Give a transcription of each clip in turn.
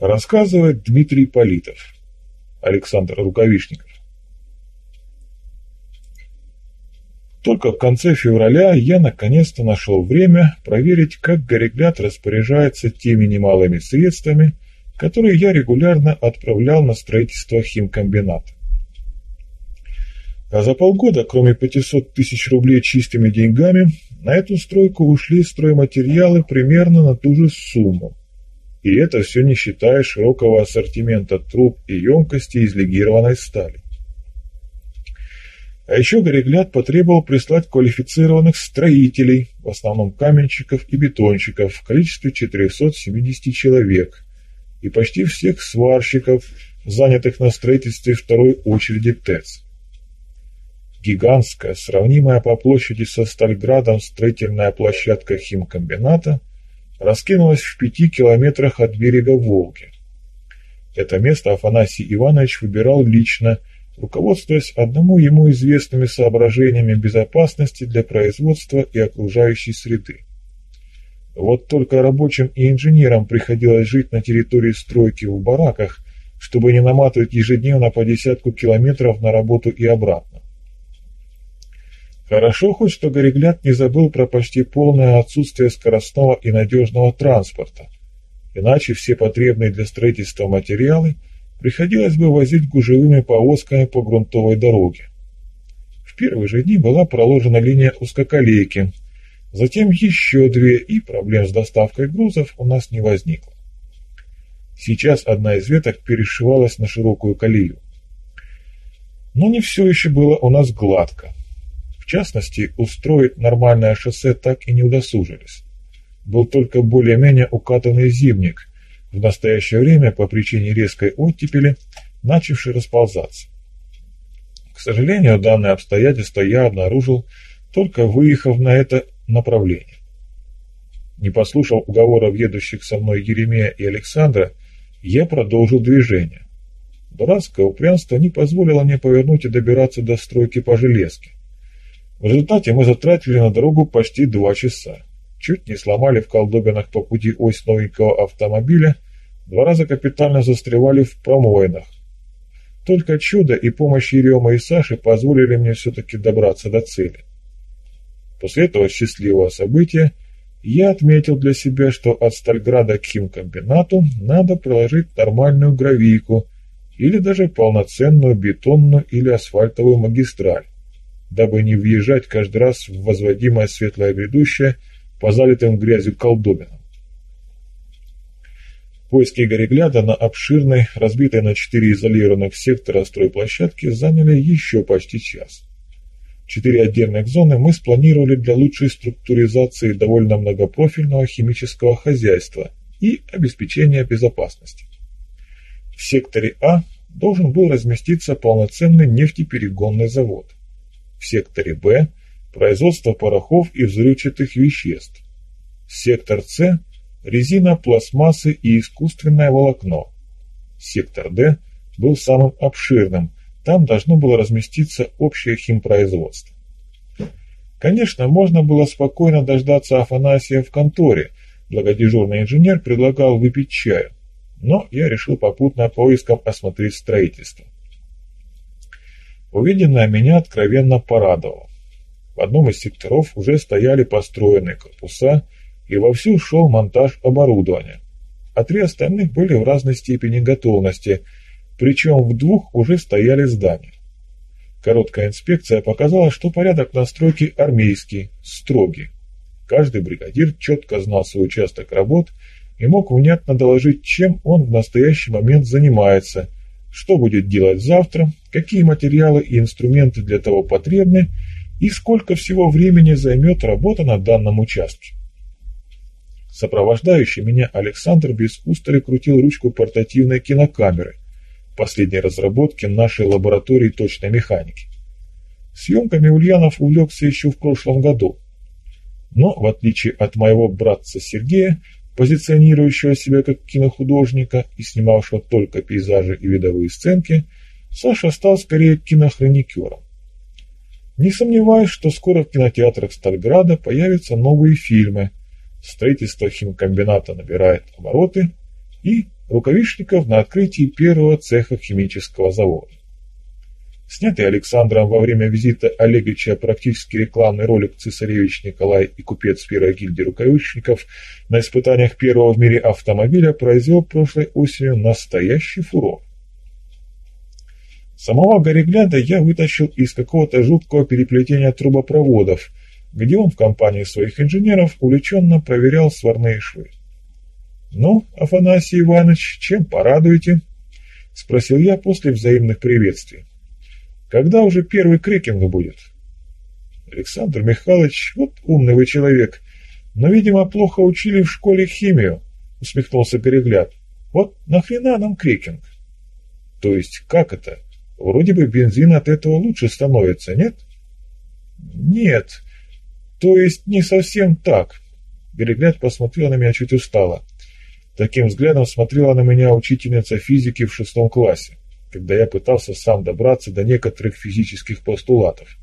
Рассказывает Дмитрий Политов, Александр Рукавишников. Только в конце февраля я наконец-то нашел время проверить, как Горегляд распоряжается теми немалыми средствами, которые я регулярно отправлял на строительство химкомбината. А за полгода, кроме 500 тысяч рублей чистыми деньгами, на эту стройку ушли стройматериалы примерно на ту же сумму. И это все не считая широкого ассортимента труб и емкостей из легированной стали. А еще Горегляд потребовал прислать квалифицированных строителей, в основном каменщиков и бетонщиков, в количестве 470 человек, и почти всех сварщиков, занятых на строительстве второй очереди ТЭЦ. Гигантская, сравнимая по площади со Стальградом строительная площадка химкомбината раскинулась в пяти километрах от берега Волги. Это место Афанасий Иванович выбирал лично, руководствуясь одному ему известными соображениями безопасности для производства и окружающей среды. Вот только рабочим и инженерам приходилось жить на территории стройки в бараках, чтобы не наматывать ежедневно по десятку километров на работу и обратно. Хорошо хоть, что Горегляд не забыл про почти полное отсутствие скоростного и надежного транспорта, иначе все потребные для строительства материалы приходилось бы возить гужевыми повозками по грунтовой дороге. В первые же дни была проложена линия узкоколейки, затем еще две, и проблем с доставкой грузов у нас не возникло. Сейчас одна из веток перешивалась на широкую колею. Но не все еще было у нас гладко частности, устроить нормальное шоссе так и не удосужились. Был только более-менее укатанный зимник, в настоящее время по причине резкой оттепели, начавший расползаться. К сожалению, данное обстоятельство я обнаружил, только выехав на это направление. Не послушав уговоров едущих со мной Еремея и Александра, я продолжил движение. Дурацкое упрямство не позволило мне повернуть и добираться до стройки по железке. В результате мы затратили на дорогу почти два часа. Чуть не сломали в колдобинах по пути ось новенького автомобиля, два раза капитально застревали в промоинах. Только чудо и помощь Ерема и Саши позволили мне все-таки добраться до цели. После этого счастливого события я отметил для себя, что от Стальграда к химкомбинату надо проложить нормальную гравийку или даже полноценную бетонную или асфальтовую магистраль дабы не въезжать каждый раз в возводимое светлое грядущее по залитым грязью колдобинам. Поиски Горегляда на обширной, разбитой на четыре изолированных сектора стройплощадке заняли еще почти час. Четыре отдельных зоны мы спланировали для лучшей структуризации довольно многопрофильного химического хозяйства и обеспечения безопасности. В секторе А должен был разместиться полноценный нефтеперегонный завод в секторе Б – производство порохов и взрывчатых веществ. Сектор С – резина, пластмассы и искусственное волокно. Сектор Д был самым обширным, там должно было разместиться общее химпроизводство. Конечно, можно было спокойно дождаться Афанасия в конторе, благодежурный инженер предлагал выпить чаю, но я решил попутно поиском осмотреть строительство. Увиденное меня откровенно порадовало. В одном из секторов уже стояли построенные корпуса, и вовсю шел монтаж оборудования, а три остальных были в разной степени готовности, причем в двух уже стояли здания. Короткая инспекция показала, что порядок настройки армейский, строгий. Каждый бригадир четко знал свой участок работ и мог внятно доложить, чем он в настоящий момент занимается – что будет делать завтра, какие материалы и инструменты для того потребны и сколько всего времени займет работа на данном участке. Сопровождающий меня Александр без устали крутил ручку портативной кинокамеры, последней разработки нашей лаборатории точной механики. Съемками Ульянов увлекся еще в прошлом году. Но, в отличие от моего братца Сергея, позиционирующего себя как кинохудожника и снимавшего только пейзажи и видовые сценки, Саша стал скорее кинохроникером. Не сомневаюсь, что скоро в кинотеатрах Стальграда появятся новые фильмы, строительство химкомбината набирает обороты, и рукавишников на открытии первого цеха химического завода. Снятый Александром во время визита Олеговича практически рекламный ролик «Цесаревич Николай и купец первой гильдии рукавичников» на испытаниях первого в мире автомобиля произвел прошлой осенью настоящий фурор. Самого Горегляда я вытащил из какого-то жуткого переплетения трубопроводов, где он в компании своих инженеров увлеченно проверял сварные швы. «Ну, Афанасий Иванович, чем порадуете?» — спросил я после взаимных приветствий. Когда уже первый крекинг будет? Александр Михайлович, вот умный вы человек, но, видимо, плохо учили в школе химию, усмехнулся Перегляд. Вот нахрена нам крекинг? То есть, как это? Вроде бы бензин от этого лучше становится, нет? Нет, то есть не совсем так. Перегляд посмотрела на меня чуть устало. Таким взглядом смотрела на меня учительница физики в шестом классе когда я пытался сам добраться до некоторых физических постулатов.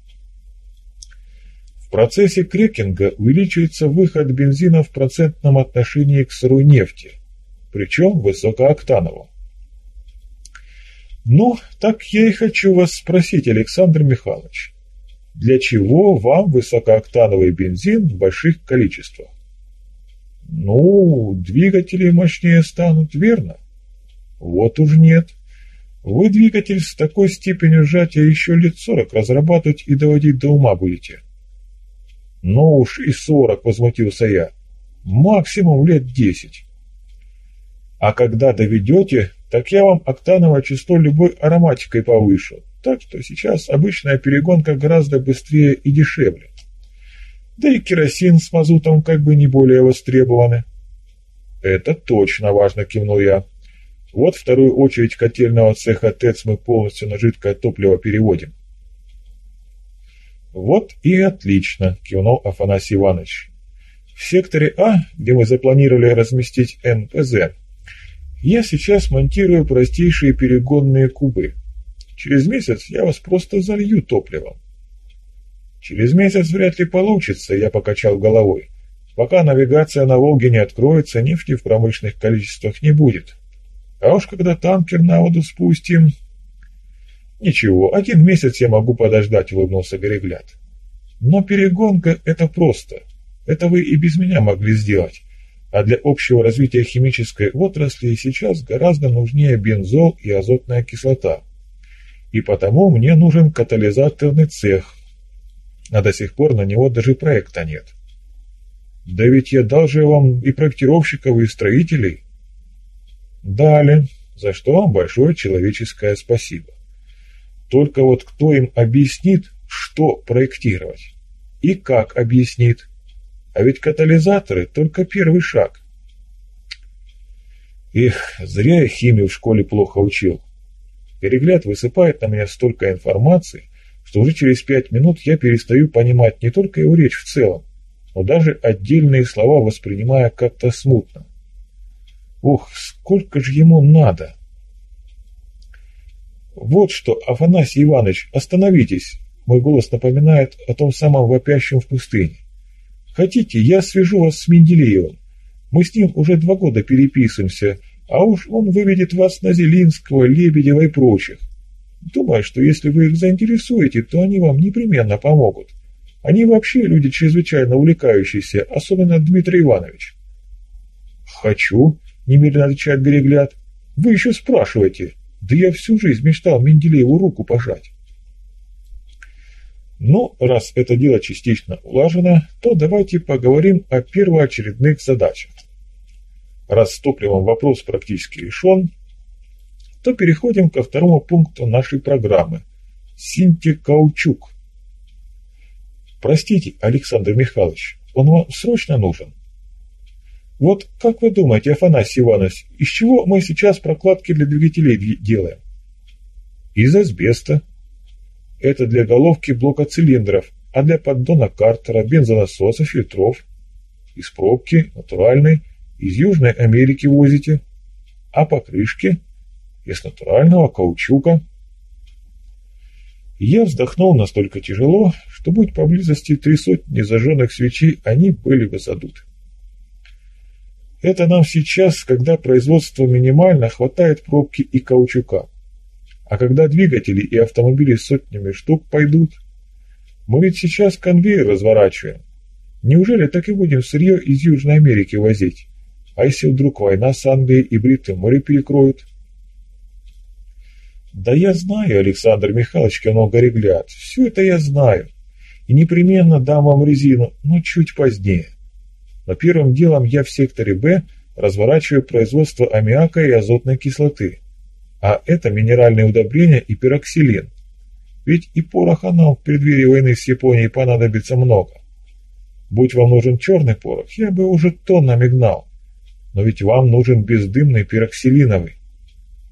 В процессе крекинга увеличивается выход бензина в процентном отношении к сырой нефти, причем высокооктановому. Ну, так я и хочу вас спросить, Александр Михайлович, для чего вам высокооктановый бензин в больших количествах? Ну, двигатели мощнее станут, верно? Вот уж нет. Вы двигатель с такой степенью сжатия еще лет сорок разрабатывать и доводить до ума будете. Ну уж и сорок, возмутился я. Максимум лет десять. А когда доведете, так я вам октановое число любой ароматикой повышу. Так что сейчас обычная перегонка гораздо быстрее и дешевле. Да и керосин с мазутом как бы не более востребованы. Это точно важно, кивнул я. Вот вторую очередь котельного цеха ТЭЦ мы полностью на жидкое топливо переводим. Вот и отлично, кивнул Афанасий Иванович. В секторе А, где мы запланировали разместить НПЗ, я сейчас монтирую простейшие перегонные кубы. Через месяц я вас просто залью топливом. Через месяц вряд ли получится, я покачал головой. Пока навигация на Волге не откроется, нефти в промышленных количествах не будет. А уж когда танкер на воду спустим... Ничего, один месяц я могу подождать, улыбнулся Горегляд. Но перегонка — это просто. Это вы и без меня могли сделать. А для общего развития химической отрасли сейчас гораздо нужнее бензол и азотная кислота. И потому мне нужен катализаторный цех. А до сих пор на него даже проекта нет. Да ведь я дал же вам и проектировщиков, и строителей. Дали, за что вам большое человеческое спасибо. Только вот кто им объяснит, что проектировать? И как объяснит? А ведь катализаторы – только первый шаг. Эх, зря я химию в школе плохо учил. Перегляд высыпает на меня столько информации, что уже через пять минут я перестаю понимать не только его речь в целом, но даже отдельные слова воспринимая как-то смутно. Ох, сколько же ему надо! Вот что, Афанасий Иванович, остановитесь! Мой голос напоминает о том самом вопящем в пустыне. Хотите, я свяжу вас с Менделеевым. Мы с ним уже два года переписываемся, а уж он выведет вас на Зелинского, Лебедева и прочих. Думаю, что если вы их заинтересуете, то они вам непременно помогут. Они вообще люди чрезвычайно увлекающиеся, особенно Дмитрий Иванович. «Хочу», немедленно отвечает Берегляд. Вы еще спрашиваете. Да я всю жизнь мечтал Менделееву руку пожать. Ну, раз это дело частично улажено, то давайте поговорим о первоочередных задачах. Раз с топливом вопрос практически решен, то переходим ко второму пункту нашей программы – синтекаучук. Простите, Александр Михайлович, он вам срочно нужен? Вот как вы думаете, Афанасий Иванович, из чего мы сейчас прокладки для двигателей делаем? Из асбеста. Это для головки блока цилиндров, а для поддона картера, бензонасоса, фильтров. Из пробки, натуральной, из Южной Америки возите. А покрышки? Из натурального каучука. Я вздохнул настолько тяжело, что будь поблизости три сотни зажженных свечей, они были бы задуты. Это нам сейчас, когда производство минимально, хватает пробки и каучука. А когда двигатели и автомобили сотнями штук пойдут? Мы ведь сейчас конвейер разворачиваем. Неужели так и будем сырье из Южной Америки возить? А если вдруг война с Англией и Бритым море перекроют? Да я знаю, Александр Михайлович, кино Горегляд, все это я знаю. И непременно дам вам резину, но чуть позднее. Но первым делом я в секторе «Б» разворачиваю производство аммиака и азотной кислоты. А это минеральные удобрения и пероксилин. Ведь и пороха нам в преддверии войны с Японией понадобится много. Будь вам нужен черный порох, я бы уже тоннами гнал. Но ведь вам нужен бездымный пероксилиновый.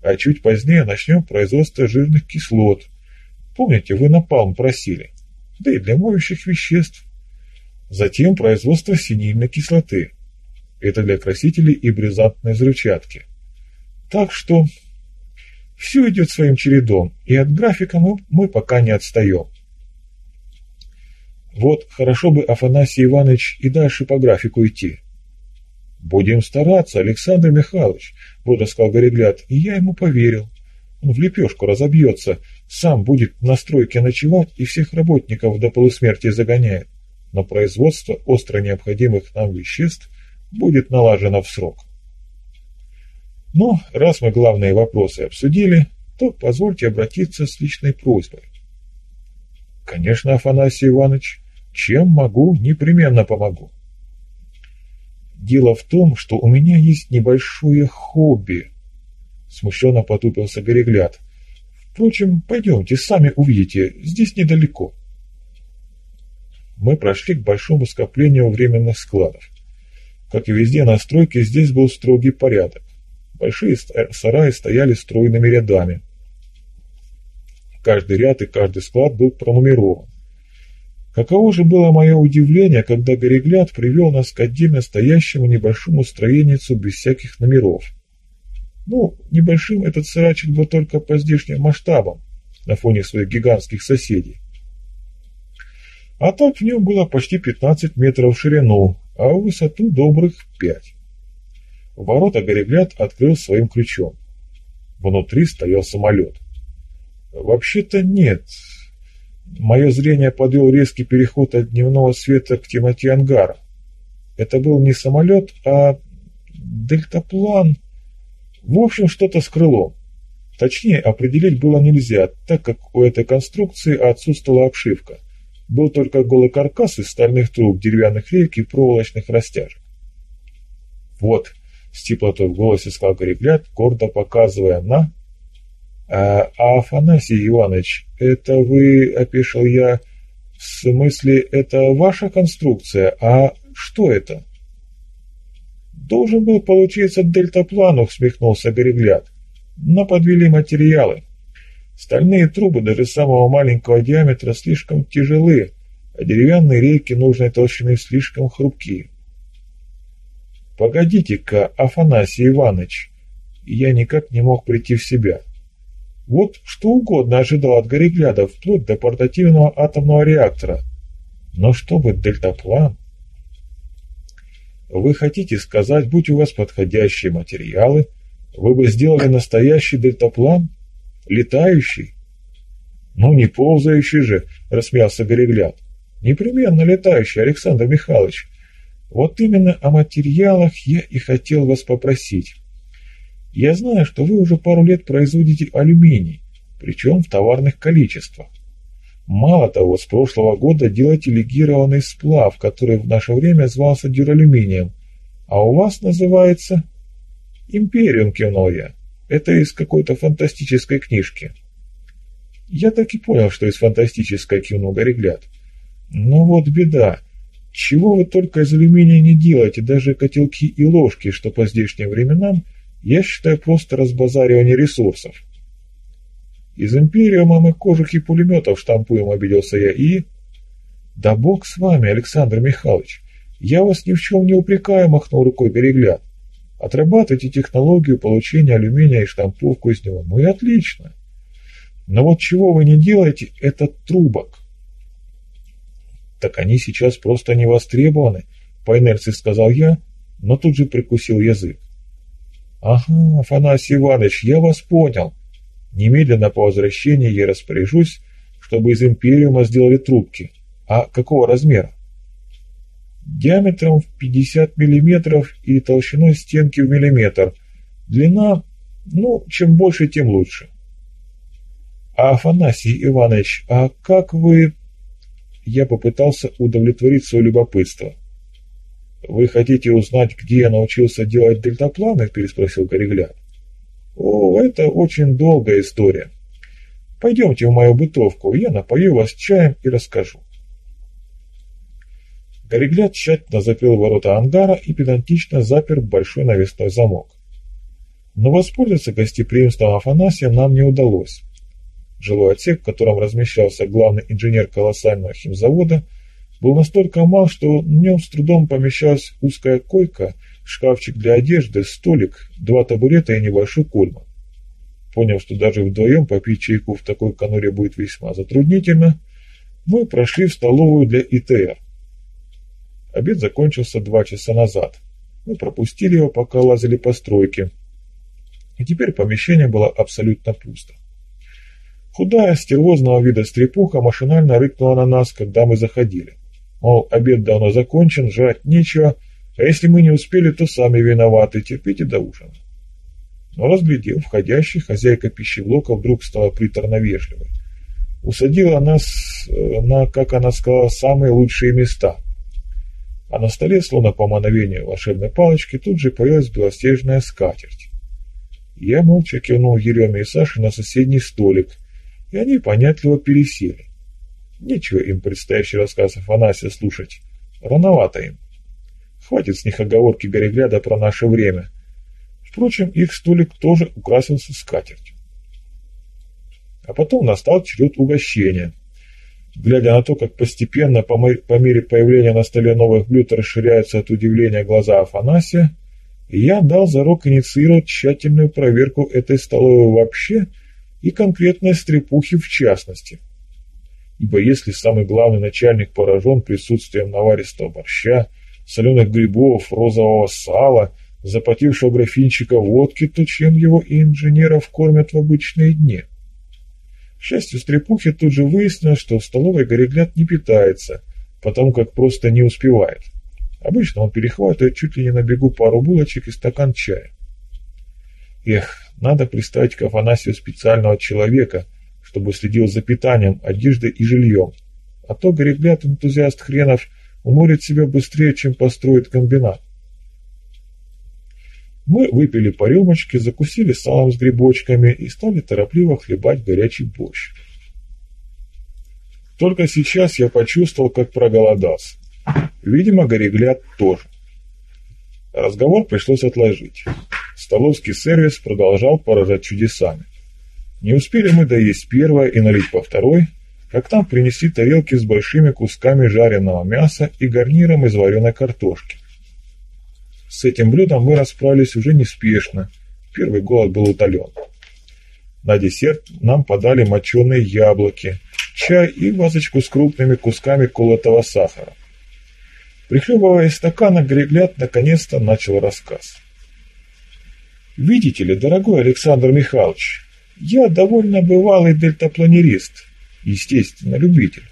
А чуть позднее начнем производство жирных кислот. Помните, вы напалм просили? Да и для моющих веществ. Затем производство синильной кислоты. Это для красителей и бризантной взрывчатки. Так что все идет своим чередом, и от графика мы, мы пока не отстаем. Вот хорошо бы Афанасий Иванович и дальше по графику идти. Будем стараться, Александр Михайлович, бодро сказал Горегляд, и я ему поверил. Он в лепешку разобьется, сам будет на стройке ночевать и всех работников до полусмерти загоняет но производство остро необходимых нам веществ будет налажено в срок. Но раз мы главные вопросы обсудили, то позвольте обратиться с личной просьбой. Конечно, Афанасий Иванович, чем могу, непременно помогу. Дело в том, что у меня есть небольшое хобби. Смущенно потупился Горегляд. Впрочем, пойдемте, сами увидите, здесь недалеко мы прошли к большому скоплению временных складов. Как и везде на стройке, здесь был строгий порядок. Большие сараи стояли стройными рядами. Каждый ряд и каждый склад был пронумерован. Каково же было мое удивление, когда Горегляд привел нас к отдельно стоящему небольшому строеницу без всяких номеров. Ну, небольшим этот сарайчик был только по здешним масштабам, на фоне своих гигантских соседей. А так в нем было почти 15 метров в ширину, а в высоту добрых 5. Ворота Горегляд открыл своим ключом. Внутри стоял самолет. Вообще-то нет. Мое зрение подвел резкий переход от дневного света к темноте ангара. Это был не самолет, а дельтаплан. В общем, что-то с крылом. Точнее определить было нельзя, так как у этой конструкции отсутствовала обшивка. Был только голый каркас из стальных труб, деревянных рейк и проволочных растяжек. «Вот», — с теплотой в голосе сказал Горегляд, гордо показывая на... «А, а Афанасий Иванович, это вы, — опешил я, — в смысле, это ваша конструкция, а что это?» «Должен был получиться дельтаплан», — усмехнулся Горегляд. «Но подвели материалы». Стальные трубы даже самого маленького диаметра слишком тяжелы, а деревянные рейки нужной толщины слишком хрупкие. «Погодите-ка, Афанасий Иванович!» Я никак не мог прийти в себя. Вот что угодно ожидал от Горегляда, вплоть до портативного атомного реактора. Но чтобы дельтаплан... Вы хотите сказать, будь у вас подходящие материалы, вы бы сделали настоящий дельтаплан? Летающий? Ну, не ползающий же, рассмеялся Горегляд. Непременно летающий, Александр Михайлович. Вот именно о материалах я и хотел вас попросить. Я знаю, что вы уже пару лет производите алюминий, причем в товарных количествах. Мало того, с прошлого года делаете легированный сплав, который в наше время звался дюралюминием, а у вас называется... Империум, кивнул я. Это из какой-то фантастической книжки. Я так и понял, что из фантастической кивнул Горегляд. Но вот беда. Чего вы только из алюминия не делаете, даже котелки и ложки, что по здешним временам я считаю просто разбазаривание ресурсов. Из империума мы кожух и пулеметов штампуем, обиделся я, и... Да бог с вами, Александр Михайлович. Я вас ни в чем не упрекаю, махнул рукой Горегляд. Отрабатывайте технологию получения алюминия и штамповку из него. Ну и отлично. Но вот чего вы не делаете, это трубок. Так они сейчас просто не востребованы, по инерции сказал я, но тут же прикусил язык. «Ага, Афанасий Иванович, я вас понял. Немедленно по возвращении я распоряжусь, чтобы из Империума сделали трубки. А какого размера?» «Диаметром в 50 миллиметров и толщиной стенки в миллиметр. Длина, ну, чем больше, тем лучше». «А, Афанасий Иванович, а как вы...» Я попытался удовлетворить свое любопытство. «Вы хотите узнать, где я научился делать дельтапланы?» – переспросил Корегляд. «О, это очень долгая история. Пойдемте в мою бытовку, я напою вас чаем и расскажу». Горегляд тщательно закрыл ворота ангара и педантично запер большой навесной замок. Но воспользоваться гостеприимством Афанасия нам не удалось. Жилой отсек, в котором размещался главный инженер колоссального химзавода, был настолько мал, что в нем с трудом помещалась узкая койка, шкафчик для одежды, столик, два табурета и небольшой кульман. Поняв, что даже вдвоем попить чайку в такой конуре будет весьма затруднительно, мы прошли в столовую для ИТР. Обед закончился два часа назад. Мы пропустили его, пока лазили по стройке. И теперь помещение было абсолютно пусто. Худая, стервозного вида стрепуха машинально рыкнула на нас, когда мы заходили. Мол, обед давно закончен, жрать нечего, а если мы не успели, то сами виноваты, терпите до ужина. Но разглядев входящий, хозяйка пищеблока вдруг стала приторно вежливой. Усадила нас э, на, как она сказала, самые лучшие места. А на столе, словно по мановению волшебной палочки, тут же появилась белоснежная скатерть. Я молча кивнул Ереме и Саше на соседний столик, и они понятливо пересели. Нечего им предстоящий рассказ Афанасия слушать. Рановато им. Хватит с них оговорки Горегляда про наше время. Впрочем, их столик тоже украсился скатертью. А потом настал черед угощения. Глядя на то, как постепенно, по, по мере появления на столе новых блюд расширяются от удивления глаза Афанасия, я дал зарок инициировать тщательную проверку этой столовой вообще и конкретной стрепухи в частности – ибо если самый главный начальник поражен присутствием наваристого борща, соленых грибов, розового сала, запотевшего графинчика водки, то чем его и инженеров кормят в обычные дни? Счастью, стрепухи тут же выяснилось, что в столовой Горегляд не питается, потому как просто не успевает. Обычно он перехватывает чуть ли не на бегу пару булочек и стакан чая. Эх, надо приставить к Афанасию специального человека, чтобы следил за питанием, одеждой и жильем. А то горегляд-энтузиаст хренов уморит себя быстрее, чем построит комбинат. Мы выпили по рюмочке, закусили салом с грибочками и стали торопливо хлебать горячий борщ. Только сейчас я почувствовал, как проголодался. Видимо, горегляд тоже. Разговор пришлось отложить. Столовский сервис продолжал поражать чудесами. Не успели мы доесть первое и налить по второй, как там принесли тарелки с большими кусками жареного мяса и гарниром из вареной картошки. С этим блюдом мы расправились уже неспешно, первый голод был утолен. На десерт нам подали моченые яблоки, чай и вазочку с крупными кусками колотого сахара. Прихлебывая из стакана, Грегляд наконец-то начал рассказ. «Видите ли, дорогой Александр Михайлович, я довольно бывалый дельтапланерист, естественно, любитель.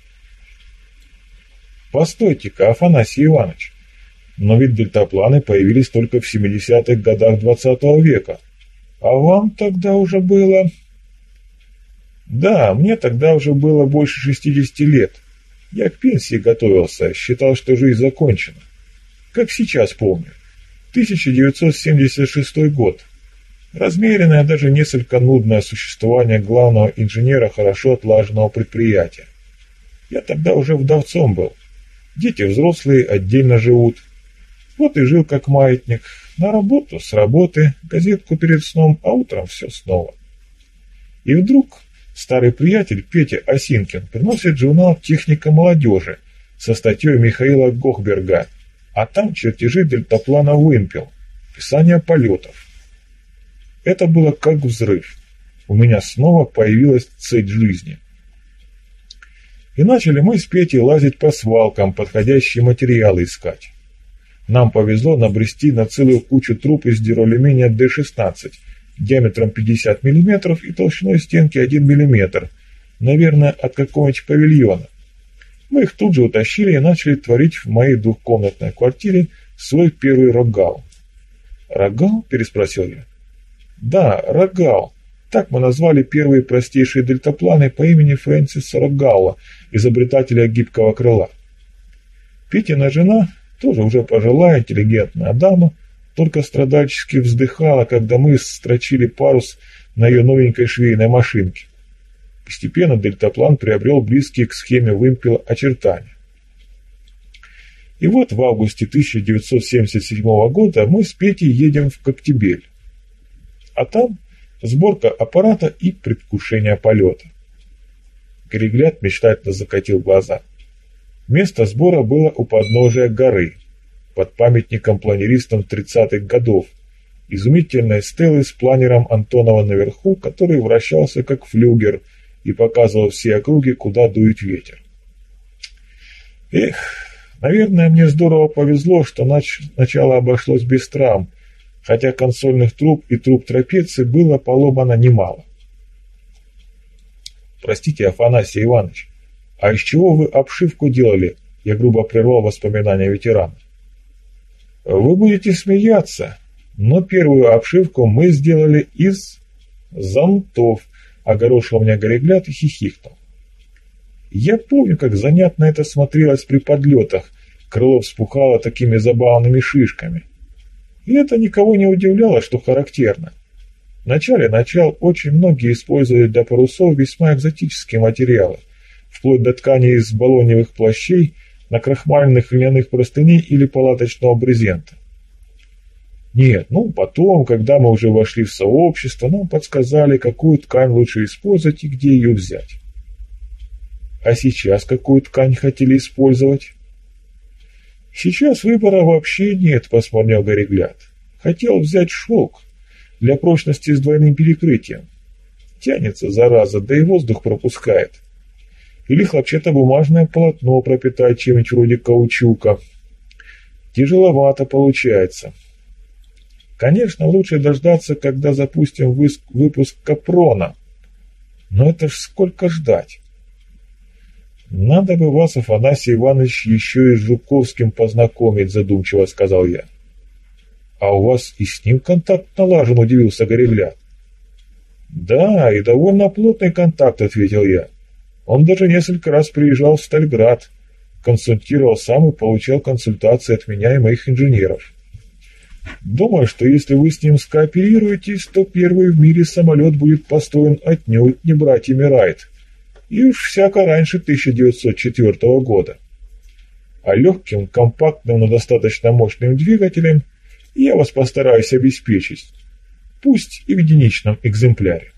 Постойте-ка, Афанасий Иванович, но ведь дельтапланы появились только в 70-х годах 20 -го века. А вам тогда уже было... Да, мне тогда уже было больше 60 лет. Я к пенсии готовился, считал, что жизнь закончена. Как сейчас помню. 1976 год. Размеренное, даже несколько нудное существование главного инженера хорошо отлаженного предприятия. Я тогда уже вдовцом был. Дети взрослые отдельно живут. Вот и жил как маятник. На работу, с работы, газетку перед сном, а утром все снова. И вдруг старый приятель Петя Осинкин приносит журнал «Техника молодежи» со статьей Михаила Гохберга, а там чертежи дельтаплана «Вымпел», описание полетов. Это было как взрыв. У меня снова появилась цель жизни. И начали мы с Петей лазить по свалкам, подходящие материалы искать. Нам повезло набрести на целую кучу труб из дюралюминия D16 диаметром 50 мм и толщиной стенки 1 мм, наверное, от какого-нибудь павильона. Мы их тут же утащили и начали творить в моей двухкомнатной квартире свой первый рогал. «Рогал?» – переспросил я. «Да, рогал. Так мы назвали первые простейшие дельтапланы по имени Фрэнсиса Рогалла, изобретателя гибкого крыла. Петина жена, тоже уже пожилая, интеллигентная дама, только страдальчески вздыхала, когда мы строчили парус на ее новенькой швейной машинке. Постепенно дельтаплан приобрел близкие к схеме вымпела очертания. И вот в августе 1977 года мы с Петей едем в Коктебель. А там сборка аппарата и предвкушение полета. Горегляд мечтательно закатил глаза. Место сбора было у подножия горы, под памятником планеристам 30-х годов, изумительной стелы с планером Антонова наверху, который вращался как флюгер – и показывал все округи, куда дует ветер. Эх, наверное, мне здорово повезло, что нач начало обошлось без травм, хотя консольных труб и труб трапеции было поломано немало. Простите, Афанасий Иванович, а из чего вы обшивку делали? Я грубо прервал воспоминания ветерана. Вы будете смеяться, но первую обшивку мы сделали из зонтов, огорошил меня горегляд и хихикнул. Я помню, как занятно это смотрелось при подлетах, крыло вспухало такими забавными шишками. И это никого не удивляло, что характерно. В начале начал очень многие использовали для парусов весьма экзотические материалы, вплоть до тканей из баллоневых плащей, накрахмаленных льняных простыней или палаточного брезента. Нет, ну потом, когда мы уже вошли в сообщество, нам подсказали, какую ткань лучше использовать и где ее взять. А сейчас какую ткань хотели использовать? Сейчас выбора вообще нет, посмотрел Горегляд. Хотел взять шелк для прочности с двойным перекрытием. Тянется, зараза, да и воздух пропускает. Или хлопчатобумажное полотно пропитать чем-нибудь вроде каучука. Тяжеловато получается. Конечно, лучше дождаться, когда запустим выпуск Капрона. Но это ж сколько ждать? Надо бы вас, Афанасий Иванович, еще и с Жуковским познакомить, задумчиво сказал я. А у вас и с ним контакт налажен, удивился Горегляд. Да, и довольно плотный контакт, ответил я. Он даже несколько раз приезжал в Стальград, консультировал сам и получал консультации от меня и моих инженеров. Думаю, что если вы с ним скооперируетесь, то первый в мире самолет будет построен отнюдь не братьями Райт, и уж всяко раньше 1904 года. А легким, компактным, но достаточно мощным двигателем я вас постараюсь обеспечить, пусть и в единичном экземпляре.